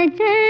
नजर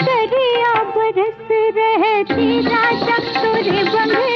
दरिया बरस रहे तेरा चक्र बंधे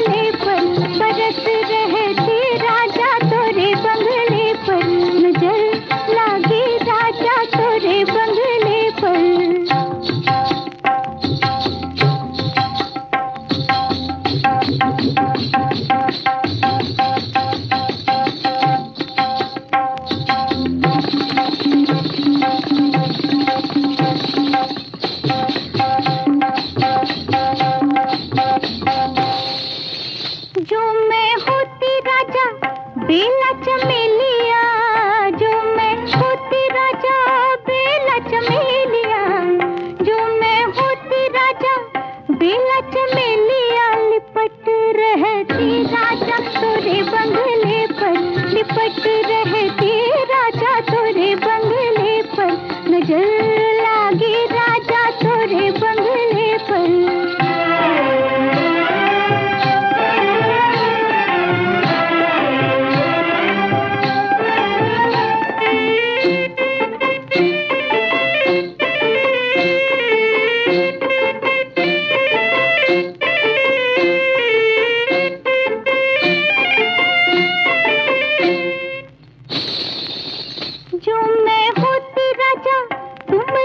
పిల్ల చమ్మి